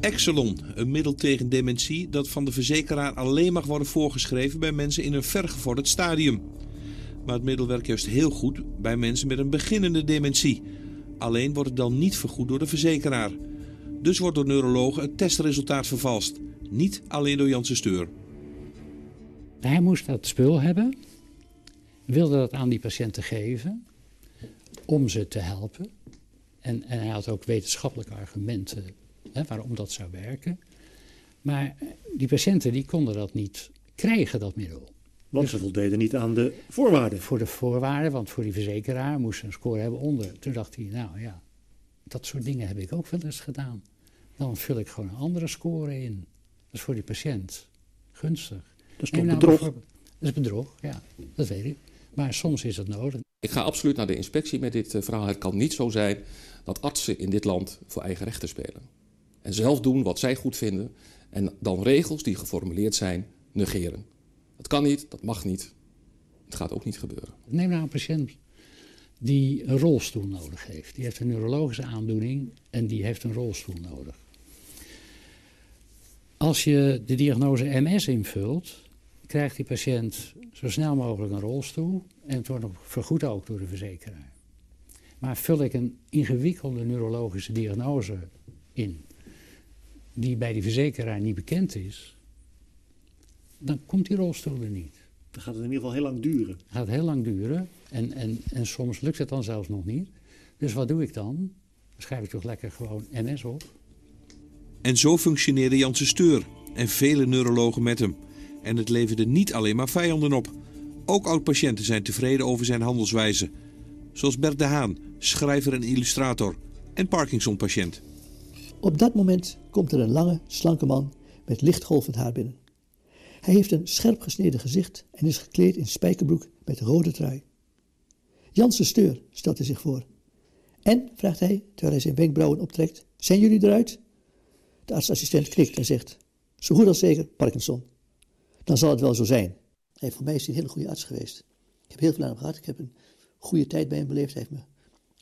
Exelon, een middel tegen dementie dat van de verzekeraar alleen mag worden voorgeschreven bij mensen in een vergevorderd stadium. Maar het middel werkt juist heel goed bij mensen met een beginnende dementie. Alleen wordt het dan niet vergoed door de verzekeraar. Dus wordt door neurologen het testresultaat vervalst. Niet alleen door Janssen Steur. Hij moest dat spul hebben, wilde dat aan die patiënten geven om ze te helpen. En, en hij had ook wetenschappelijke argumenten hè, waarom dat zou werken. Maar die patiënten die konden dat niet krijgen, dat middel. Want ze voldeden niet aan de voorwaarden. Voor de voorwaarden, want voor die verzekeraar moest ze een score hebben onder. Toen dacht hij, nou ja, dat soort dingen heb ik ook wel eens gedaan. Dan vul ik gewoon een andere score in. Dat is voor die patiënt gunstig. Dat is toch nou bedrog? Dat is bedrog, ja, dat weet ik. Maar soms is het nodig. Ik ga absoluut naar de inspectie met dit eh, verhaal. Het kan niet zo zijn dat artsen in dit land voor eigen rechten spelen. En zelf doen wat zij goed vinden en dan regels die geformuleerd zijn negeren. Dat kan niet, dat mag niet. Het gaat ook niet gebeuren. Neem nou een patiënt die een rolstoel nodig heeft. Die heeft een neurologische aandoening en die heeft een rolstoel nodig. Als je de diagnose MS invult, krijgt die patiënt zo snel mogelijk een rolstoel en het wordt nog vergoed ook door de verzekeraar. Maar vul ik een ingewikkelde neurologische diagnose in, die bij die verzekeraar niet bekend is, dan komt die rolstoel er niet. Dan gaat het in ieder geval heel lang duren. Het gaat heel lang duren en, en, en soms lukt het dan zelfs nog niet. Dus wat doe ik dan? Dan schrijf ik toch lekker gewoon MS op. En zo functioneerde Janssen Steur en vele neurologen met hem. En het leverde niet alleen maar vijanden op. Ook oud-patiënten zijn tevreden over zijn handelswijze. Zoals Bert de Haan, schrijver en illustrator. En Parkinson-patiënt. Op dat moment komt er een lange, slanke man met lichtgolvend haar binnen. Hij heeft een scherp gesneden gezicht en is gekleed in spijkerbroek met rode trui. Jansen Steur, stelt hij zich voor. En, vraagt hij, terwijl hij zijn wenkbrauwen optrekt, zijn jullie eruit? De artsassistent knikt en zegt, zo goed als zeker, Parkinson. Dan zal het wel zo zijn. Hij, voor mij is hij een hele goede arts geweest. Ik heb heel veel aan hem gehad. Ik heb een goede tijd bij hem beleefd. Hij heeft me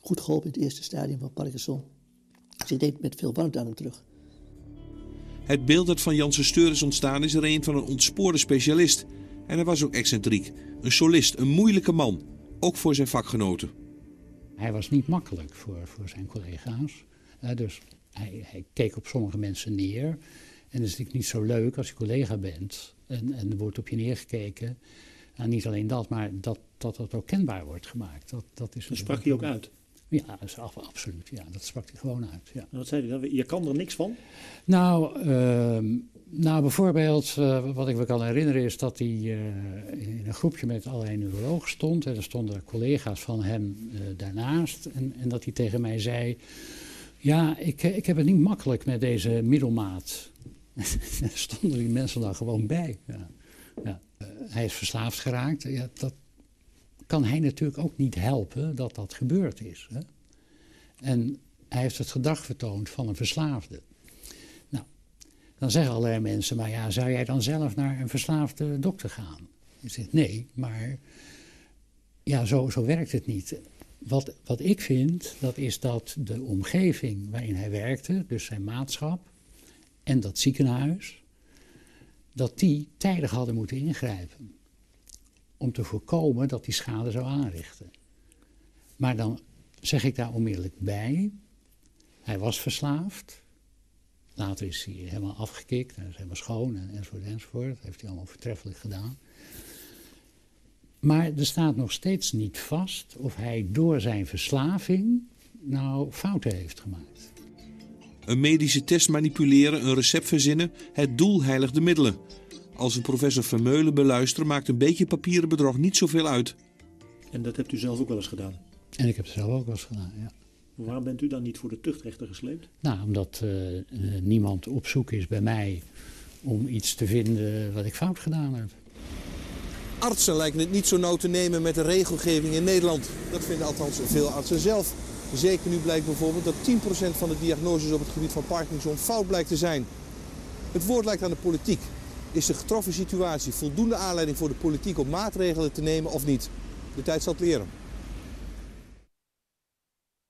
goed geholpen in het eerste stadium van Parkinson. Dus ik denk met veel warmte aan hem terug. Het beeld dat van Janssen Steur is ontstaan is er een van een ontspoorde specialist. En hij was ook excentriek. Een solist, een moeilijke man. Ook voor zijn vakgenoten. Hij was niet makkelijk voor, voor zijn collega's. Dus hij, hij keek op sommige mensen neer. En het is natuurlijk niet zo leuk als je collega bent en, en er wordt op je neergekeken. En niet alleen dat, maar dat dat, dat ook kenbaar wordt gemaakt. Dat, dat is Dat sprak hij ook uit. Ja, dat is af- absoluut. Ja, dat sprak hij gewoon uit. Ja. En wat zei hij dan? Je kan er niks van? Nou, ehm, nou bijvoorbeeld, eh, wat ik me kan herinneren is dat hij eh, in een groepje met allerlei neurologen stond. En er stonden collega's van hem eh, daarnaast. En, en dat hij tegen mij zei, ja, ik, ik heb het niet makkelijk met deze middelmaat. Daar stonden die mensen dan gewoon bij. Ja. Ja. Eh, hij is verslaafd geraakt. Ja, dat kan hij natuurlijk ook niet helpen dat dat gebeurd is. Hè? En hij heeft het gedrag vertoond van een verslaafde. Nou, dan zeggen allerlei mensen, maar ja, zou jij dan zelf naar een verslaafde dokter gaan? Ik zeg, nee, maar ja, zo, zo werkt het niet. Wat, wat ik vind, dat is dat de omgeving waarin hij werkte, dus zijn maatschap en dat ziekenhuis, dat die tijdig hadden moeten ingrijpen. Om te voorkomen dat die schade zou aanrichten. Maar dan zeg ik daar onmiddellijk bij, hij was verslaafd. Later is hij helemaal afgekikt, hij is helemaal schoon en, enzovoort enzovoort. Dat heeft hij allemaal voortreffelijk gedaan. Maar er staat nog steeds niet vast of hij door zijn verslaving nou fouten heeft gemaakt. Een medische test manipuleren, een recept verzinnen, het doel heiligt de middelen. Als een professor Vermeulen beluistert, maakt een beetje papieren bedrog niet zoveel uit. En dat hebt u zelf ook wel eens gedaan. En ik heb het zelf ook wel eens gedaan, ja. Waarom bent u dan niet voor de tuchtrechter gesleept? Nou, omdat eh, eh, niemand op zoek is bij mij om iets te vinden wat ik fout gedaan heb. Artsen lijken het niet zo nauw te nemen met de regelgeving in Nederland. Dat vinden althans veel artsen zelf. Zeker nu blijkt bijvoorbeeld dat 10% van de diagnoses op het gebied van Parkinson fout blijkt te zijn. Het woord lijkt aan de politiek. Is de getroffen situatie voldoende aanleiding voor de politiek om maatregelen te nemen of niet? De tijd zal het leren.